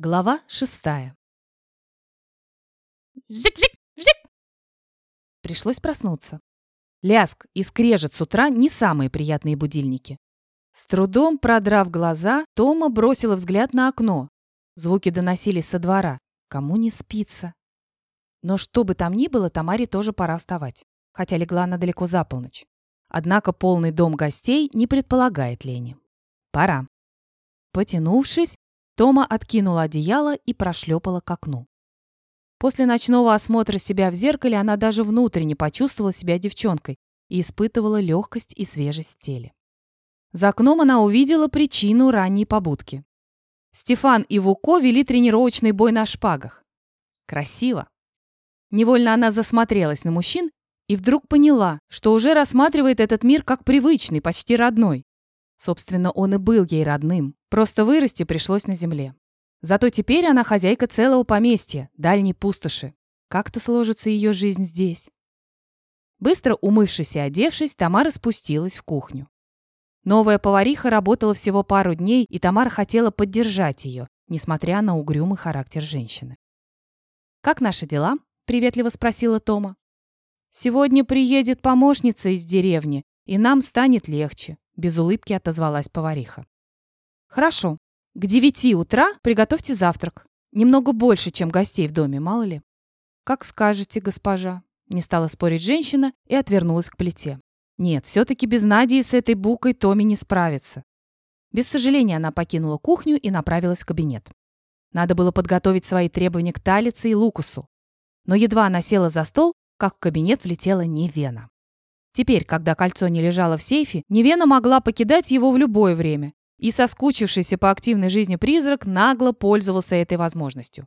Глава шестая. Зик-зик, зик. Пришлось проснуться. Ляск и скрежет с утра не самые приятные будильники. С трудом продрав глаза, Тома бросила взгляд на окно. Звуки доносились со двора. Кому не спится? Но что бы там ни было, Тамаре тоже пора вставать. Хотя легла она далеко за полночь. Однако полный дом гостей не предполагает лени. Пора. Потянувшись, Тома откинула одеяло и прошлепала к окну. После ночного осмотра себя в зеркале она даже внутренне почувствовала себя девчонкой и испытывала легкость и свежесть в теле. За окном она увидела причину ранней побудки. Стефан и Вуко вели тренировочный бой на шпагах. Красиво. Невольно она засмотрелась на мужчин и вдруг поняла, что уже рассматривает этот мир как привычный, почти родной. Собственно, он и был ей родным. Просто вырасти пришлось на земле. Зато теперь она хозяйка целого поместья, дальней пустоши. Как-то сложится ее жизнь здесь. Быстро умывшись и одевшись, Тамара спустилась в кухню. Новая повариха работала всего пару дней, и Тамара хотела поддержать ее, несмотря на угрюмый характер женщины. «Как наши дела?» – приветливо спросила Тома. «Сегодня приедет помощница из деревни, и нам станет легче», – без улыбки отозвалась повариха. «Хорошо. К девяти утра приготовьте завтрак. Немного больше, чем гостей в доме, мало ли». «Как скажете, госпожа», — не стала спорить женщина и отвернулась к плите. Нет, все-таки без Надии с этой букой Томи не справится. Без сожаления она покинула кухню и направилась в кабинет. Надо было подготовить свои требования к Талице и Лукусу. Но едва она села за стол, как в кабинет влетела Невена. Теперь, когда кольцо не лежало в сейфе, Невена могла покидать его в любое время, и соскучившийся по активной жизни призрак нагло пользовался этой возможностью.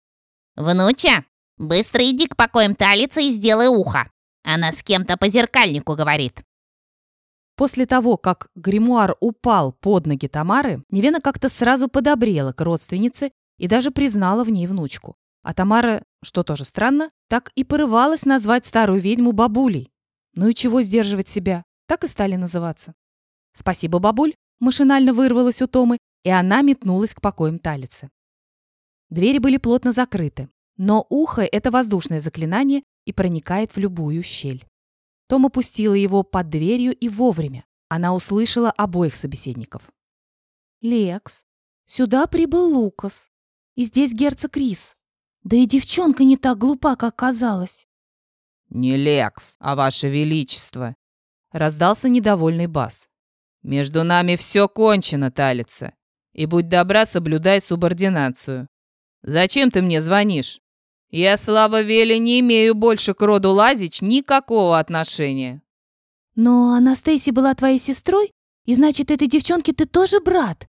«Внуча, быстро иди к покоям Талицы и сделай ухо. Она с кем-то по зеркальнику говорит». После того, как гримуар упал под ноги Тамары, Невена как-то сразу подобрела к родственнице и даже признала в ней внучку. А Тамара, что тоже странно, так и порывалась назвать старую ведьму бабулей. Ну и чего сдерживать себя? Так и стали называться. «Спасибо, бабуль», Машинально вырвалась у Томы, и она метнулась к покоям Талицы. Двери были плотно закрыты, но ухо — это воздушное заклинание и проникает в любую щель. Тома пустила его под дверью и вовремя. Она услышала обоих собеседников. «Лекс, сюда прибыл Лукас. И здесь герцог Рис. Да и девчонка не так глупа, как казалось». «Не Лекс, а Ваше Величество!» Раздался недовольный бас. «Между нами все кончено, Талица. И будь добра, соблюдай субординацию. Зачем ты мне звонишь? Я, слава Веле, не имею больше к роду Лазич никакого отношения». «Но Анастасия была твоей сестрой, и значит, этой девчонке ты тоже брат.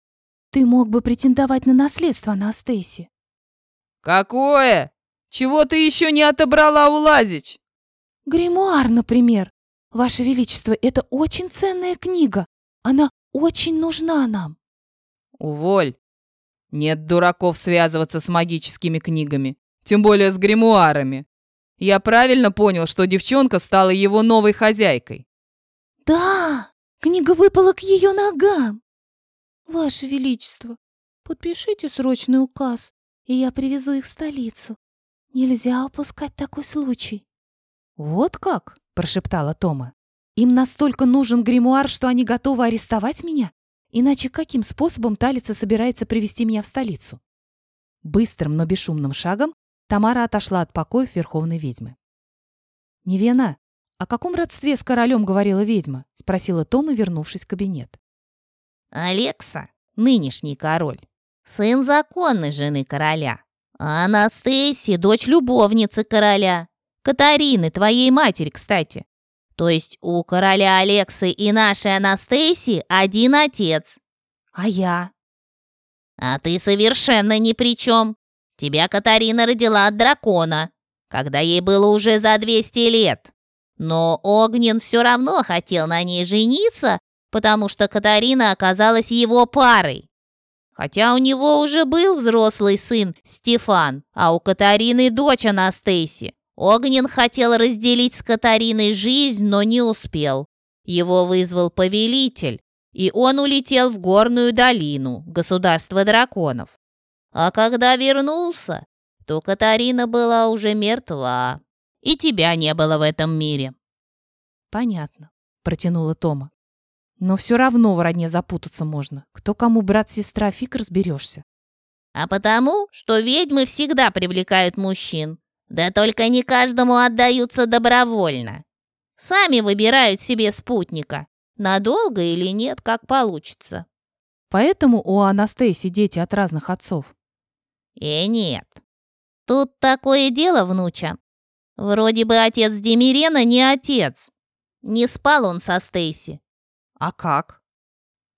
Ты мог бы претендовать на наследство Анастасии». «Какое? Чего ты еще не отобрала у Лазич?» «Гримуар, например. Ваше Величество, это очень ценная книга. Она очень нужна нам. Уволь. Нет дураков связываться с магическими книгами, тем более с гримуарами. Я правильно понял, что девчонка стала его новой хозяйкой? Да, книга выпала к ее ногам. Ваше Величество, подпишите срочный указ, и я привезу их в столицу. Нельзя упускать такой случай. Вот как? прошептала Тома. Им настолько нужен гримуар, что они готовы арестовать меня? Иначе каким способом Талица собирается привести меня в столицу? Быстрым, но бесшумным шагом Тамара отошла от покоев Верховной ведьмы. «Невена, о каком родстве с королем говорила ведьма?» — спросила Тома, вернувшись в кабинет. «Алекса, нынешний король, сын законной жены короля. Анастасия — дочь любовницы короля. Катарины, твоей матери, кстати. То есть у короля Алексы и нашей Анастасии один отец. А я? А ты совершенно ни при чем. Тебя Катарина родила от дракона, когда ей было уже за 200 лет. Но Огнен все равно хотел на ней жениться, потому что Катарина оказалась его парой. Хотя у него уже был взрослый сын Стефан, а у Катарины дочь Анастасия. Огнен хотел разделить с Катариной жизнь, но не успел. Его вызвал повелитель, и он улетел в горную долину, государство драконов. А когда вернулся, то Катарина была уже мертва, и тебя не было в этом мире. Понятно, протянула Тома. Но все равно в родне запутаться можно. Кто кому брат-сестра, фиг разберешься. А потому, что ведьмы всегда привлекают мужчин. Да только не каждому отдаются добровольно. Сами выбирают себе спутника. Надолго или нет, как получится. Поэтому у Анастасии дети от разных отцов. Э, нет. Тут такое дело, внуча. Вроде бы отец Демирена не отец. Не спал он со Стейси. А как?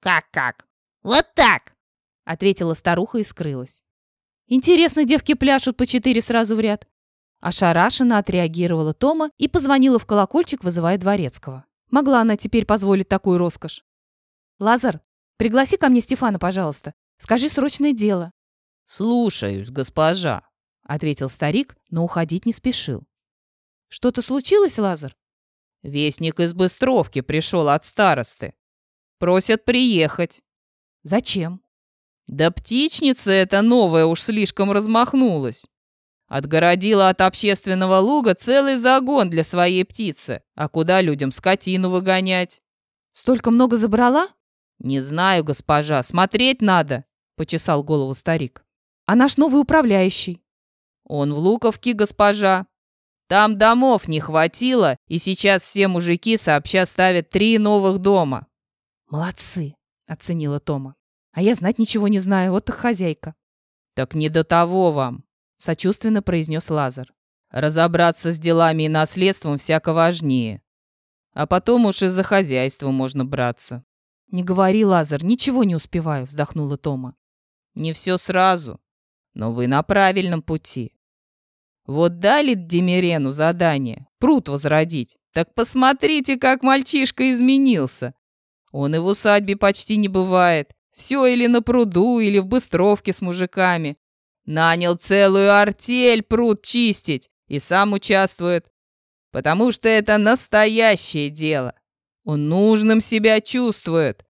Как-как? Вот так! Ответила старуха и скрылась. Интересно, девки пляшут по четыре сразу в ряд. Ошарашенно отреагировала Тома и позвонила в колокольчик, вызывая дворецкого. Могла она теперь позволить такую роскошь. «Лазар, пригласи ко мне Стефана, пожалуйста. Скажи срочное дело». «Слушаюсь, госпожа», — ответил старик, но уходить не спешил. «Что-то случилось, Лазар?» «Вестник из Быстровки пришел от старосты. Просят приехать». «Зачем?» «Да птичница эта новая уж слишком размахнулась. Отгородила от общественного луга целый загон для своей птицы. А куда людям скотину выгонять?» «Столько много забрала?» «Не знаю, госпожа, смотреть надо», — почесал голову старик. «А наш новый управляющий?» «Он в Луковке, госпожа. Там домов не хватило, и сейчас все мужики сообща ставят три новых дома». «Молодцы», — оценила Тома. «А я знать ничего не знаю, вот их хозяйка». «Так не до того вам», — сочувственно произнес Лазар. «Разобраться с делами и наследством всяко важнее. А потом уж и за хозяйство можно браться». «Не говори, Лазар, ничего не успеваю», — вздохнула Тома. «Не все сразу, но вы на правильном пути. Вот дали Демирену задание пруд возродить. Так посмотрите, как мальчишка изменился. Он и в усадьбе почти не бывает. Все или на пруду, или в быстровке с мужиками. Нанял целую артель пруд чистить и сам участвует. Потому что это настоящее дело. Он нужным себя чувствует.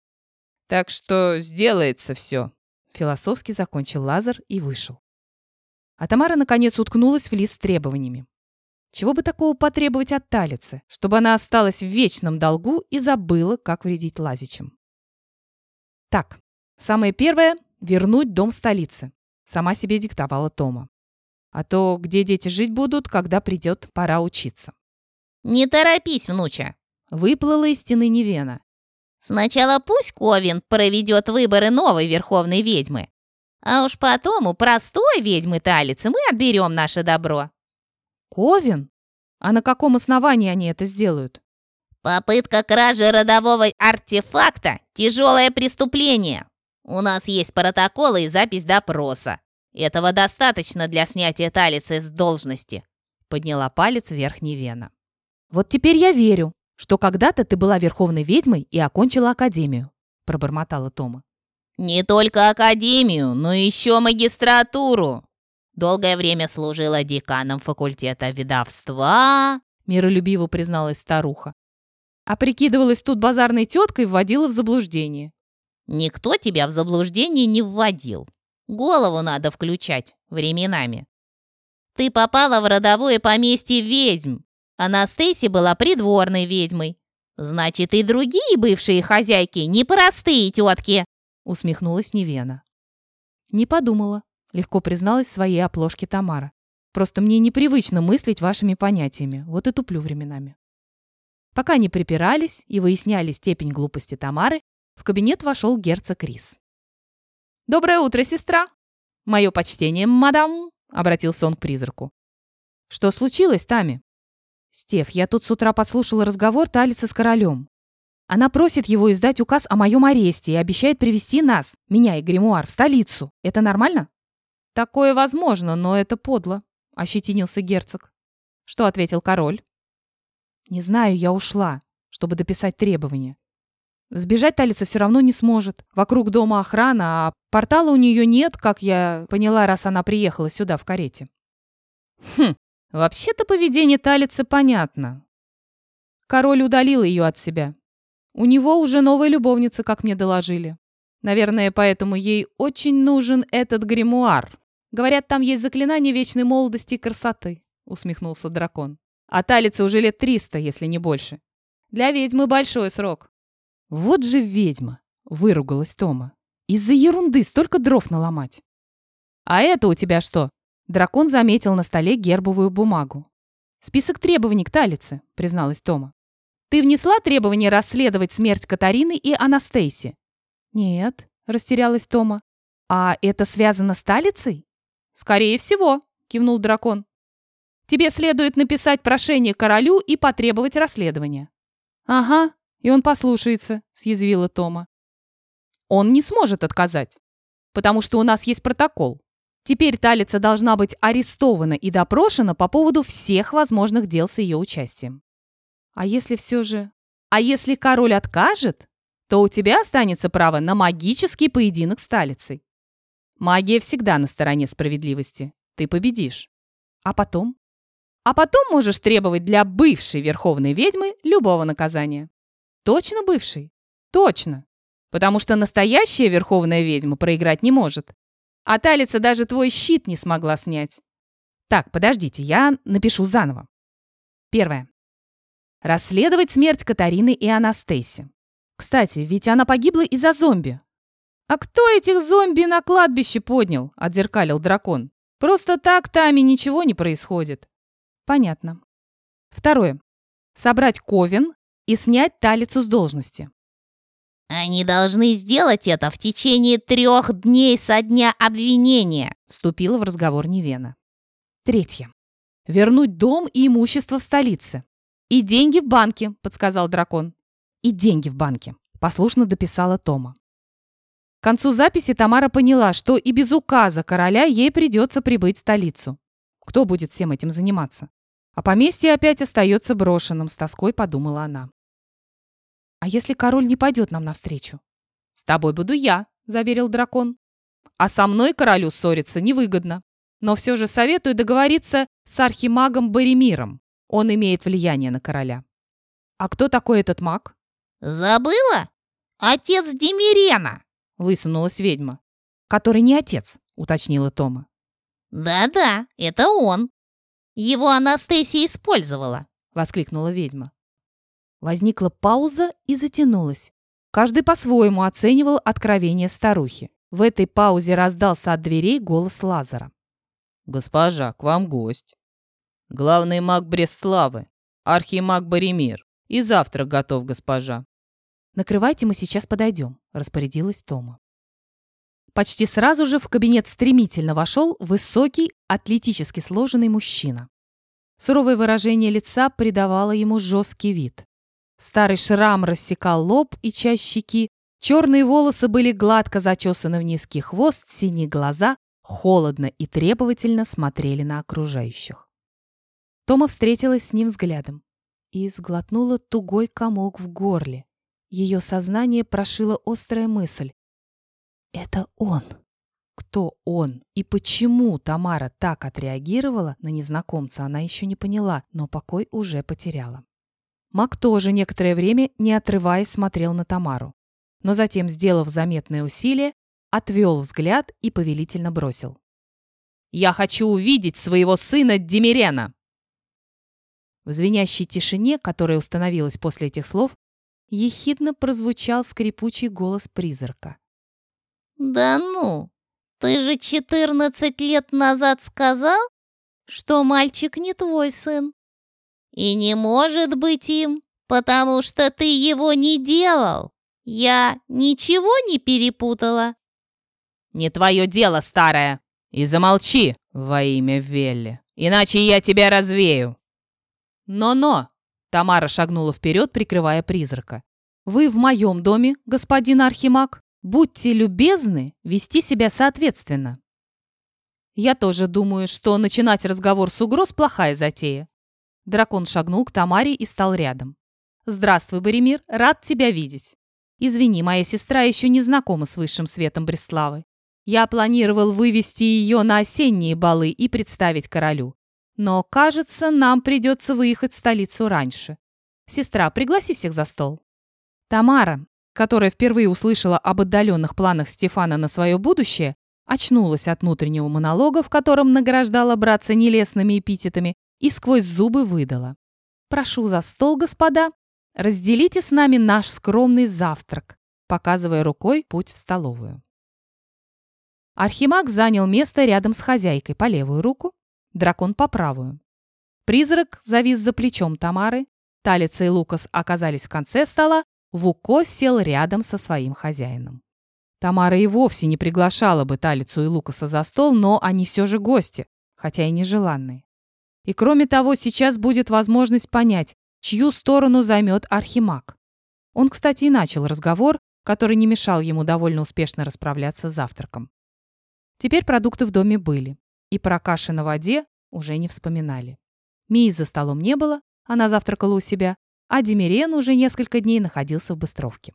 Так что сделается все. Философски закончил Лазар и вышел. А Тамара, наконец, уткнулась в лист с требованиями. Чего бы такого потребовать от Талицы, чтобы она осталась в вечном долгу и забыла, как вредить Лазичам? Так, самое первое — вернуть дом в столице. Сама себе диктовала Тома. А то где дети жить будут, когда придет пора учиться. «Не торопись, внуча!» Выплыла из стены Невена. «Сначала пусть Ковин проведет выборы новой верховной ведьмы, а уж потом у простой ведьмы Талицы мы отберем наше добро». «Ковин? А на каком основании они это сделают?» «Попытка кражи родового артефакта – тяжелое преступление. У нас есть протоколы и запись допроса. Этого достаточно для снятия Талицы с должности», – подняла палец вверх Невена. «Вот теперь я верю, что когда-то ты была верховной ведьмой и окончила академию», – пробормотала Тома. «Не только академию, но еще магистратуру. Долгое время служила деканом факультета ведовства», – миролюбиво призналась старуха. А прикидывалась тут базарной теткой, вводила в заблуждение. «Никто тебя в заблуждение не вводил. Голову надо включать временами. Ты попала в родовое поместье ведьм. Анастасия была придворной ведьмой. Значит, и другие бывшие хозяйки непростые тетки усмехнулась Невена. «Не подумала», — легко призналась своей оплошке Тамара. «Просто мне непривычно мыслить вашими понятиями, вот и туплю временами». Пока они припирались и выясняли степень глупости Тамары, в кабинет вошел герцог Рис. «Доброе утро, сестра!» «Мое почтение, мадам!» — обратился он к призраку. «Что случилось, Тами?» «Стеф, я тут с утра подслушала разговор Талицы с королем. Она просит его издать указ о моем аресте и обещает привести нас, меня и гримуар, в столицу. Это нормально? Такое возможно, но это подло, ощетинился герцог. Что ответил король? Не знаю, я ушла, чтобы дописать требования. Сбежать Талица все равно не сможет. Вокруг дома охрана, а портала у нее нет, как я поняла, раз она приехала сюда в карете. Хм, вообще-то поведение Талицы понятно. Король удалил ее от себя. У него уже новая любовница, как мне доложили. Наверное, поэтому ей очень нужен этот гримуар. Говорят, там есть заклинание вечной молодости и красоты, усмехнулся дракон. А талице уже лет триста, если не больше. Для ведьмы большой срок. Вот же ведьма, выругалась Тома. Из-за ерунды столько дров наломать. А это у тебя что? Дракон заметил на столе гербовую бумагу. «Список требований к Талице», — призналась Тома. «Ты внесла требование расследовать смерть Катарины и Анастейси?» «Нет», — растерялась Тома. «А это связано с Талицей?» «Скорее всего», — кивнул дракон. «Тебе следует написать прошение королю и потребовать расследования». «Ага, и он послушается», — съязвила Тома. «Он не сможет отказать, потому что у нас есть протокол. Теперь Талица должна быть арестована и допрошена по поводу всех возможных дел с ее участием. А если все же... А если король откажет, то у тебя останется право на магический поединок с Талицей. Магия всегда на стороне справедливости. Ты победишь. А потом? А потом можешь требовать для бывшей верховной ведьмы любого наказания. Точно бывшей? Точно. Потому что настоящая верховная ведьма проиграть не может. А Талица даже твой щит не смогла снять. Так, подождите, я напишу заново. Первое. Расследовать смерть Катарины и Анастейси. Кстати, ведь она погибла из-за зомби. А кто этих зомби на кладбище поднял? Отзеркалил дракон. Просто так Тами ничего не происходит. Понятно. Второе. Собрать Ковен и снять Талицу с должности. «Они должны сделать это в течение трех дней со дня обвинения», вступила в разговор Невена. Третье. Вернуть дом и имущество в столице. И деньги в банке, подсказал дракон. И деньги в банке, послушно дописала Тома. К концу записи Тамара поняла, что и без указа короля ей придется прибыть в столицу. Кто будет всем этим заниматься? А поместье опять остается брошенным, с тоской подумала она. «А если король не пойдет нам навстречу?» «С тобой буду я», — заверил дракон. «А со мной королю ссориться невыгодно. Но все же советую договориться с архимагом Боремиром. Он имеет влияние на короля». «А кто такой этот маг?» «Забыла? Отец Демирена!» — высунулась ведьма. «Который не отец», — уточнила Тома. «Да-да, это он. Его Анастасия использовала», — воскликнула ведьма. Возникла пауза и затянулась. Каждый по-своему оценивал откровение старухи. В этой паузе раздался от дверей голос Лазара. «Госпожа, к вам гость. Главный маг Брестславы, архимаг Боремир. И завтрак готов, госпожа». «Накрывайте, мы сейчас подойдем», — распорядилась Тома. Почти сразу же в кабинет стремительно вошел высокий, атлетически сложенный мужчина. Суровое выражение лица придавало ему жесткий вид. Старый шрам рассекал лоб и часть щеки, черные волосы были гладко зачесаны в низкий хвост, синие глаза холодно и требовательно смотрели на окружающих. Тома встретилась с ним взглядом и сглотнула тугой комок в горле. Ее сознание прошила острая мысль. «Это он!» Кто он и почему Тамара так отреагировала на незнакомца, она еще не поняла, но покой уже потеряла. Мак тоже некоторое время, не отрываясь, смотрел на Тамару. Но затем, сделав заметное усилие, отвел взгляд и повелительно бросил. «Я хочу увидеть своего сына Демирена!» В звенящей тишине, которая установилась после этих слов, ехидно прозвучал скрипучий голос призрака. «Да ну, ты же четырнадцать лет назад сказал, что мальчик не твой сын. И не может быть им, потому что ты его не делал. Я ничего не перепутала. Не твое дело, старая. И замолчи во имя Велли, иначе я тебя развею. Но-но, Тамара шагнула вперед, прикрывая призрака. Вы в моем доме, господин Архимаг. Будьте любезны вести себя соответственно. Я тоже думаю, что начинать разговор с угроз – плохая затея. Дракон шагнул к Тамаре и стал рядом. «Здравствуй, Боремир, рад тебя видеть. Извини, моя сестра еще не знакома с высшим светом Бреславы. Я планировал вывести ее на осенние балы и представить королю. Но, кажется, нам придется выехать в столицу раньше. Сестра, пригласи всех за стол». «Тамара», которая впервые услышала об отдаленных планах Стефана на свое будущее, очнулась от внутреннего монолога, в котором награждала братца нелестными эпитетами, и сквозь зубы выдала. «Прошу за стол, господа, разделите с нами наш скромный завтрак», показывая рукой путь в столовую. Архимаг занял место рядом с хозяйкой по левую руку, дракон по правую. Призрак завис за плечом Тамары, Талица и Лукас оказались в конце стола, Вуко сел рядом со своим хозяином. Тамара и вовсе не приглашала бы Талицу и Лукаса за стол, но они все же гости, хотя и нежеланные. И кроме того, сейчас будет возможность понять, чью сторону займет Архимаг. Он, кстати, и начал разговор, который не мешал ему довольно успешно расправляться с завтраком. Теперь продукты в доме были, и про каши на воде уже не вспоминали. Мии за столом не было, она завтракала у себя, а Демирен уже несколько дней находился в Быстровке.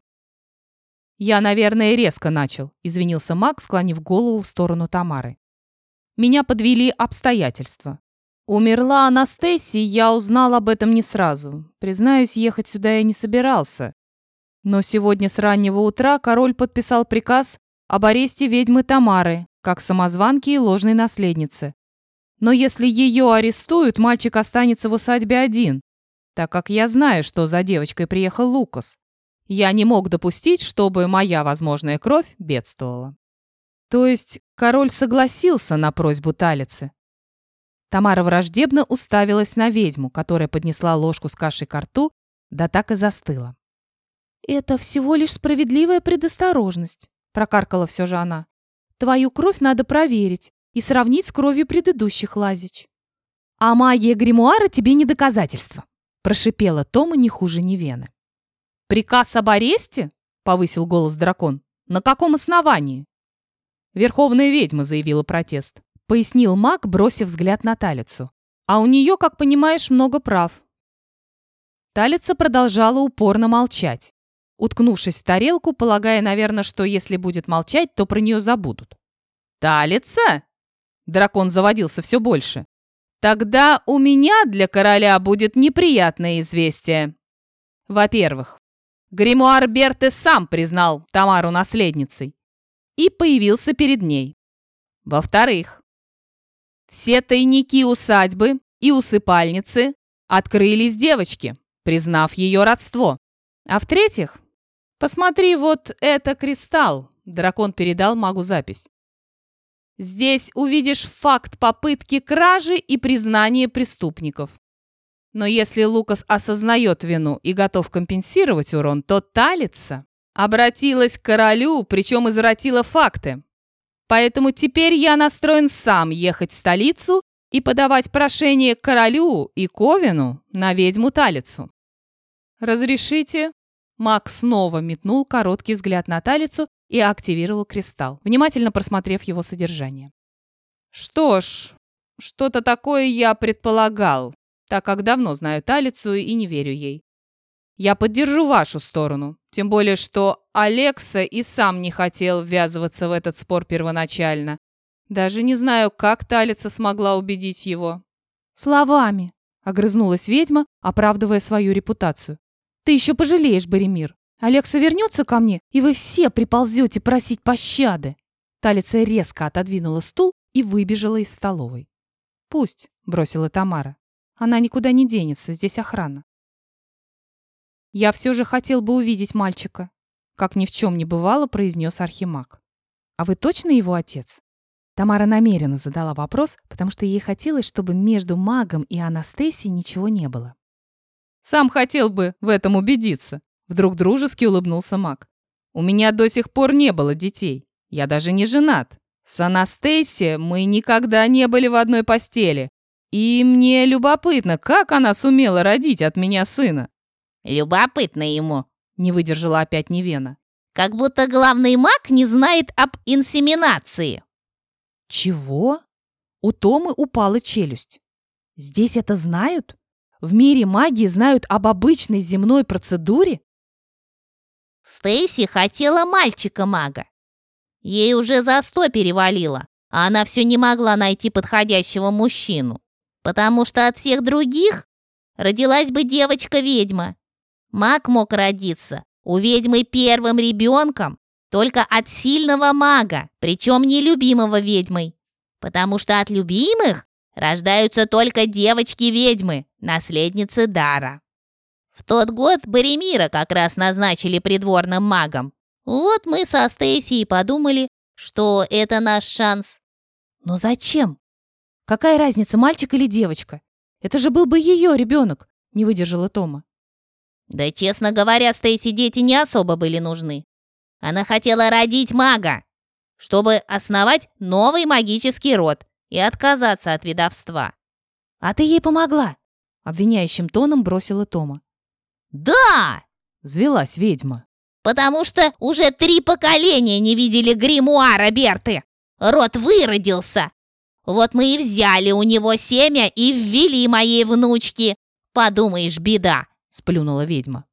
«Я, наверное, резко начал», — извинился Мак, склонив голову в сторону Тамары. «Меня подвели обстоятельства. Умерла Анастасия, я узнал об этом не сразу. Признаюсь, ехать сюда я не собирался. Но сегодня с раннего утра король подписал приказ об аресте ведьмы Тамары, как самозванки и ложной наследницы. Но если ее арестуют, мальчик останется в усадьбе один, так как я знаю, что за девочкой приехал Лукас. Я не мог допустить, чтобы моя возможная кровь бедствовала. То есть король согласился на просьбу Талицы. Тамара враждебно уставилась на ведьму, которая поднесла ложку с кашей к рту, да так и застыла. «Это всего лишь справедливая предосторожность», — прокаркала все же она. «Твою кровь надо проверить и сравнить с кровью предыдущих лазич. А магия гримуара тебе не доказательство», — прошипела Тома не хуже Невены. «Приказ об аресте?» — повысил голос дракон. «На каком основании?» Верховная ведьма заявила протест пояснил маг, бросив взгляд на Талицу. «А у нее, как понимаешь, много прав». Талица продолжала упорно молчать, уткнувшись в тарелку, полагая, наверное, что если будет молчать, то про нее забудут. «Талица?» Дракон заводился все больше. «Тогда у меня для короля будет неприятное известие. Во-первых, гримуар Берте сам признал Тамару наследницей и появился перед ней. Во-вторых, все тайники усадьбы и усыпальницы открылись девочке, признав ее родство. А в-третьих, посмотри, вот это кристалл. Дракон передал магу запись. Здесь увидишь факт попытки кражи и признание преступников. Но если Лукас осознает вину и готов компенсировать урон, то Талица обратилась к королю, причем извратила факты. Поэтому теперь я настроен сам ехать в столицу и подавать прошение королю и Ковину на ведьму Талицу. «Разрешите?» Маг снова метнул короткий взгляд на Талицу и активировал кристалл, внимательно просмотрев его содержание. «Что ж, что-то такое я предполагал, так как давно знаю Талицу и не верю ей. Я поддержу вашу сторону, тем более, что Алекса и сам не хотел ввязываться в этот спор первоначально. Даже не знаю, как Талица смогла убедить его. «Словами», — огрызнулась ведьма, оправдывая свою репутацию. «Ты еще пожалеешь, Боремир. Алекса вернется ко мне, и вы все приползете просить пощады». Талица резко отодвинула стул и выбежала из столовой. «Пусть», — бросила Тамара. «Она никуда не денется, здесь охрана». «Я все же хотел бы увидеть мальчика», — как ни в чем не бывало, произнес Архимаг. «А вы точно его отец?» Тамара намеренно задала вопрос, потому что ей хотелось, чтобы между магом и Анастасией ничего не было. «Сам хотел бы в этом убедиться», — вдруг дружески улыбнулся маг. «У меня до сих пор не было детей. Я даже не женат. С Анастасией мы никогда не были в одной постели. И мне любопытно, как она сумела родить от меня сына. Любопытно ему, не выдержала опять Невена. Как будто главный маг не знает об инсеминации. Чего? У Томы упала челюсть. Здесь это знают? В мире магии знают об обычной земной процедуре? Стейси хотела мальчика-мага. Ей уже за сто перевалило, а она все не могла найти подходящего мужчину, потому что от всех других родилась бы девочка-ведьма. Маг мог родиться У ведьмы первым ребенком только от сильного мага, причем нелюбимого ведьмой. Потому что от любимых рождаются только девочки-ведьмы, наследницы дара. В тот год Боремира как раз назначили придворным магом. Вот мы со Стейси подумали, что это наш шанс. Но зачем? Какая разница, мальчик или девочка? Это же был бы ее ребенок, не выдержала Тома. Да, честно говоря, Стейси дети не особо были нужны. Она хотела родить мага, чтобы основать новый магический род и отказаться от ведовства. А ты ей помогла? Обвиняющим тоном бросила Тома. Да! Взвелась ведьма. Потому что уже три поколения не видели гримуара Берты. Род выродился. Вот мы и взяли у него семя и ввели моей внучке. Подумаешь, беда, сплюнула ведьма.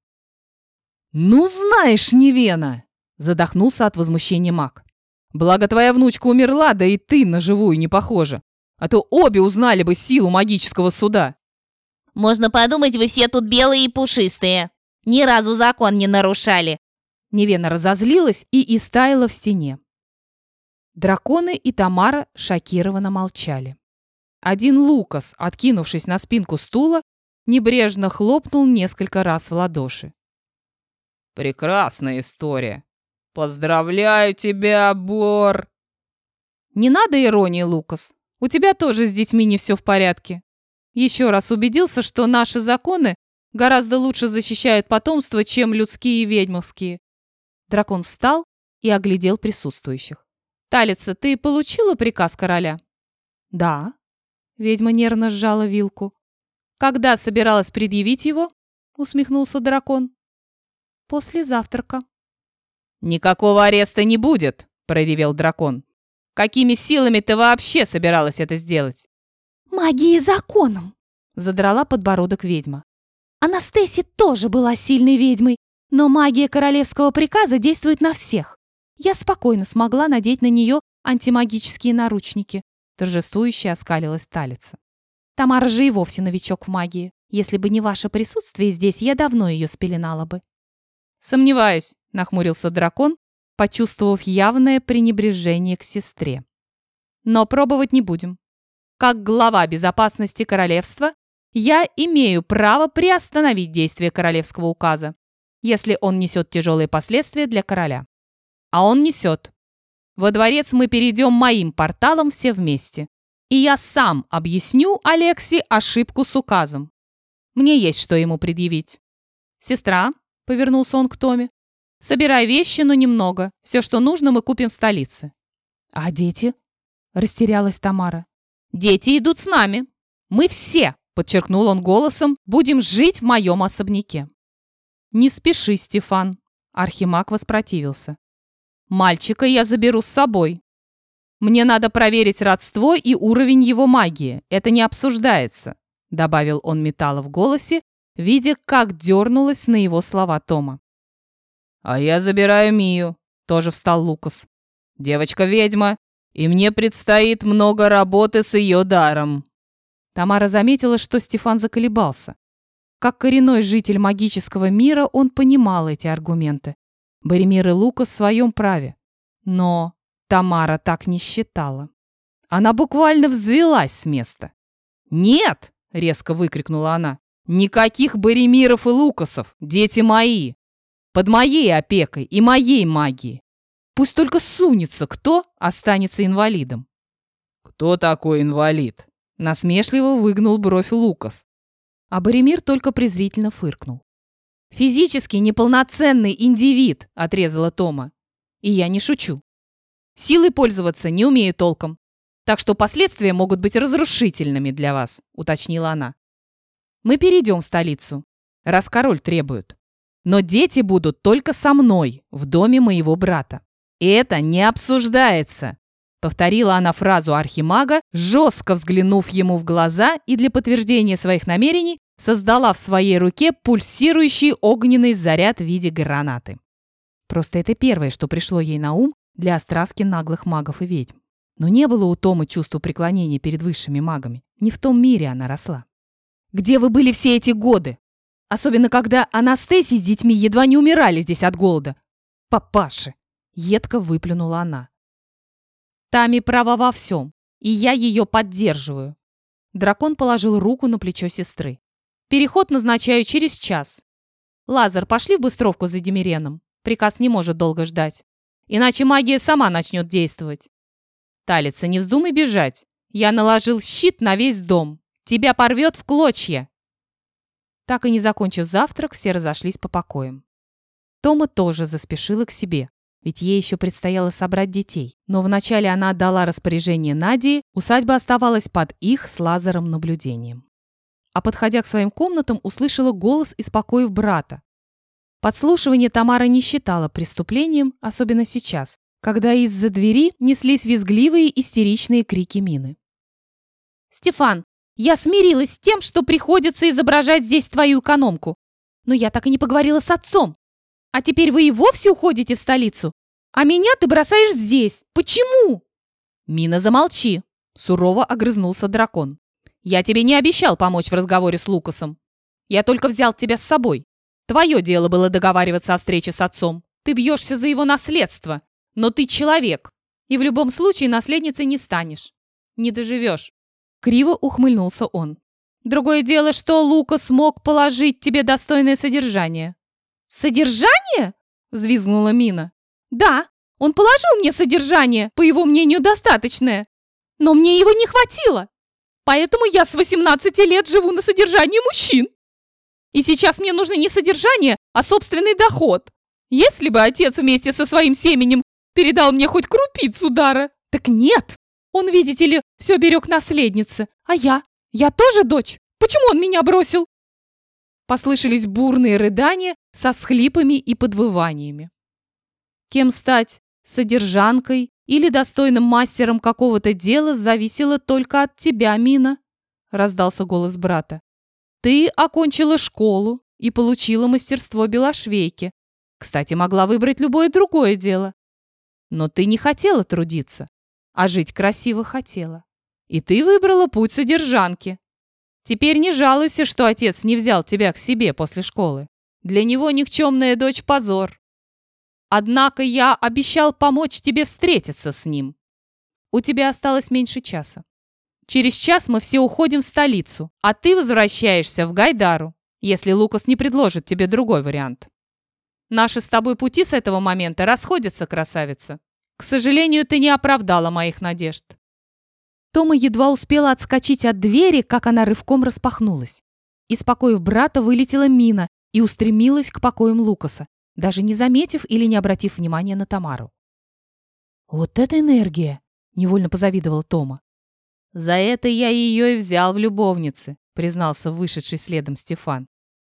Ну, знаешь, Невена, задохнулся от возмущения маг. Благо твоя внучка умерла, да и ты на живую не похожа. А то обе узнали бы силу магического суда. Можно подумать, вы все тут белые и пушистые. Ни разу закон не нарушали. Невена разозлилась и истаяла в стене. Драконы и Тамара шокированно молчали. Один Лукас, откинувшись на спинку стула, небрежно хлопнул несколько раз в ладоши. «Прекрасная история! Поздравляю тебя, Бор!» «Не надо иронии, Лукас. У тебя тоже с детьми не все в порядке. Еще раз убедился, что наши законы гораздо лучше защищают потомство, чем людские и ведьмовские. Дракон встал и оглядел присутствующих. «Талица, ты получила приказ короля?» «Да». Ведьма нервно сжала вилку. «Когда собиралась предъявить его?» усмехнулся дракон. «После завтрака». «Никакого ареста не будет!» проревел дракон. «Какими силами ты вообще собиралась это сделать?» «Магией законом!» задрала подбородок ведьма. Анастасия тоже была сильной ведьмой, но магия королевского приказа действует на всех. Я спокойно смогла надеть на нее антимагические наручники. Торжествующе оскалилась Талица. Тамара же и вовсе новичок в магии. Если бы не ваше присутствие здесь, я давно ее спеленала бы. Сомневаюсь, нахмурился дракон, почувствовав явное пренебрежение к сестре. Но пробовать не будем. Как глава безопасности королевства, я имею право приостановить действие королевского указа если он несет тяжелые последствия для короля. А он несет. Во дворец мы перейдем моим порталом все вместе. И я сам объясню Алексе ошибку с указом. Мне есть что ему предъявить. «Сестра», — повернулся он к Томе, — «собирай вещи, но немного. Все, что нужно, мы купим в столице». «А дети?» — растерялась Тамара. «Дети идут с нами. Мы все», — подчеркнул он голосом, — «будем жить в моем особняке». «Не спеши, Стефан!» Архимаг воспротивился. «Мальчика я заберу с собой. Мне надо проверить родство и уровень его магии. Это не обсуждается», добавил он металла в голосе, видя, как дернулась на его слова Тома. «А я забираю Мию», тоже встал Лукас. «Девочка-ведьма, и мне предстоит много работы с ее даром». Тамара заметила, что Стефан заколебался. Как коренной житель магического мира он понимал эти аргументы. Боремир и Лука в своем праве. Но Тамара так не считала. Она буквально взвелась с места. «Нет!» — резко выкрикнула она. «Никаких Боремиров и Лукасов! Дети мои! Под моей опекой и моей магией! Пусть только сунется, кто останется инвалидом!» «Кто такой инвалид?» Насмешливо выгнул бровь Лукас, а Боремир только презрительно фыркнул. «Физически неполноценный индивид», — отрезала Тома. «И я не шучу. Силой пользоваться не умею толком, так что последствия могут быть разрушительными для вас», — уточнила она. «Мы перейдем в столицу, раз король требует. Но дети будут только со мной, в доме моего брата. И это не обсуждается. Повторила она фразу архимага, жестко взглянув ему в глаза и для подтверждения своих намерений создала в своей руке пульсирующий огненный заряд в виде гранаты. Просто это первое, что пришло ей на ум для остраски наглых магов и ведьм. Но не было у Томы чувства преклонения перед высшими магами. Не в том мире она росла. «Где вы были все эти годы? Особенно, когда Анастасия с детьми едва не умирали здесь от голода. Папаши!» — едко выплюнула она. «Тами права во всем, и я ее поддерживаю». Дракон положил руку на плечо сестры. «Переход назначаю через час. Лазар, пошли в быстровку за Демиреном. Приказ не может долго ждать. Иначе магия сама начнет действовать. Талица, не вздумай бежать. Я наложил щит на весь дом. Тебя порвет в клочья. Так и не закончив завтрак, все разошлись по покоям. Тома тоже заспешила к себе, ведь ей еще предстояло собрать детей. Но вначале она отдала распоряжение Надии, усадьба оставалась под их с Лазаром наблюдением. А подходя к своим комнатам, услышала голос из покоев брата. Подслушивание Тамара не считала преступлением, особенно сейчас, когда из-за двери неслись визгливые истеричные крики Мины. «Стефан, я смирилась с тем, что приходится изображать здесь твою экономку. Но я так и не поговорила с отцом. А теперь вы и вовсе уходите в столицу. А меня ты бросаешь здесь. Почему?» «Мина, замолчи!» — сурово огрызнулся дракон. «Я тебе не обещал помочь в разговоре с Лукасом. Я только взял тебя с собой. Твое дело было договариваться о встрече с отцом. Ты бьешься за его наследство. Но ты человек. И в любом случае наследницей не станешь. Не доживешь. Криво ухмыльнулся он. Другое дело, что Лука смог положить тебе достойное содержание. «Содержание?» — взвизгнула Мина. «Да, он положил мне содержание, по его мнению, достаточное. Но мне его не хватило. Поэтому я с 18 лет живу на содержании мужчин. И сейчас мне нужно не содержание, а собственный доход. Если бы отец вместе со своим семенем передал мне хоть крупицу дара, так нет. Он, видите ли, все берег наследницы. А я? Я тоже дочь? Почему он меня бросил?» Послышались бурные рыдания со всхлипами и подвываниями. Кем стать? Содержанкой или достойным мастером какого-то дела зависело только от тебя, Мина, раздался голос брата. Ты окончила школу и получила мастерство белошвейки. Кстати, могла выбрать любое другое дело. Но ты не хотела трудиться а жить красиво хотела. И ты выбрала путь содержанки. Теперь не жалуйся, что отец не взял тебя к себе после школы. Для него никчемная дочь позор. Однако я обещал помочь тебе встретиться с ним. У тебя осталось меньше часа. Через час мы все уходим в столицу, а ты возвращаешься в Гайдару, если Лукас не предложит тебе другой вариант. Наши с тобой пути с этого момента расходятся, красавица. К сожалению, ты не оправдала моих надежд». Тома едва успела отскочить от двери, как она рывком распахнулась. Из покоев брата вылетела мина и устремилась к покоям Лукаса, даже не заметив или не обратив внимания на Тамару. «Вот это энергия!» — невольно позавидовал Тома. «За это я ее и взял в любовницы», — признался вышедший следом Стефан.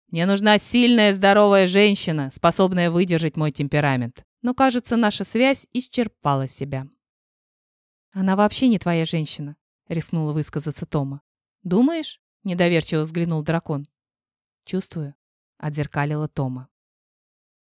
«Мне нужна сильная, здоровая женщина, способная выдержать мой темперамент но, кажется, наша связь исчерпала себя. «Она вообще не твоя женщина», — рискнула высказаться Тома. «Думаешь?» — недоверчиво взглянул дракон. «Чувствую», — отзеркалила Тома.